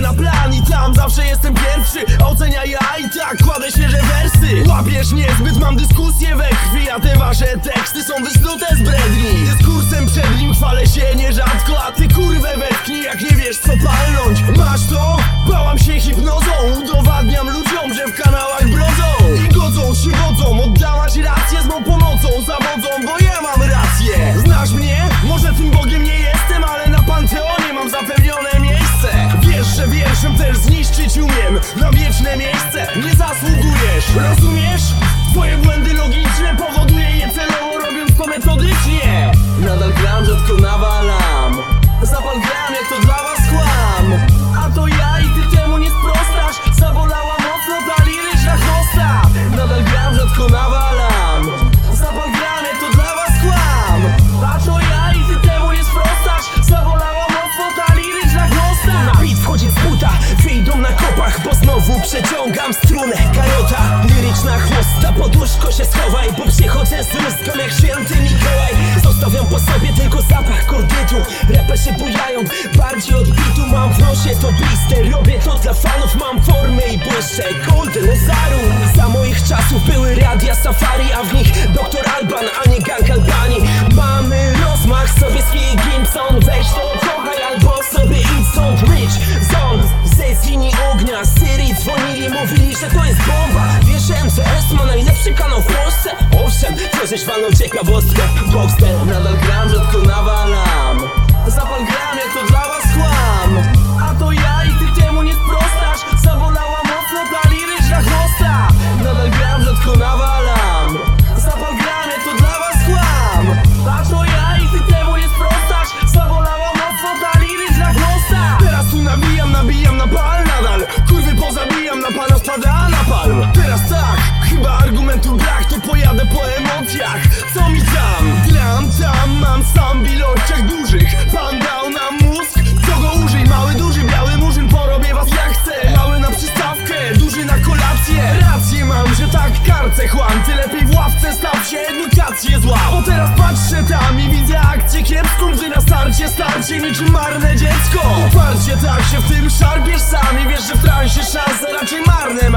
na plan i tam zawsze jestem pierwszy. Ocenia ja i tak kładę świeże wersy. Łapiesz niezbyt, mam dyskusję we krwi A te wasze teksty są wysnute z bredni. Dyskursem przed nim chwalę się nierzadko A ty kurwę wetknij jak nie wiesz co palnąć. Masz to? Bałam się hipnozą Udowadniam ludziom, że w kanałach Na wieczne miejsce nie zasługujesz Rozumiesz? Przeciągam strunę Kajota, liryczna chłosta. Pod łóżko się schowaj, bo przychodzę z rózgą Jak święty Mikołaj. Zostawiam po sobie tylko zapach kordytu Raperzy bujają, bardziej od bitu Mam. W nosie to blister, robię to dla fanów. Mam formę i błyszczę, gold Lezaru. Za moich czasów były radia safari A w nich doktor Alban, a nie gang Albanii Mamy rozmach, sowiecki Gimson Weź to że to jest bomba. Wiesz, że MCS ma najlepszy kanał w Polsce? Owszem, to żeś walnął ciekawostkę Boxster Nadal gram, rzadko nawalam. Zapal gram, zła. Bo teraz patrzę tam i widzę akcję kiepską Gdy na starcie starcie niczym marne dziecko. Uparcie tak się w tym szarpiesz sam I wiesz, że w transie szanse raczej marne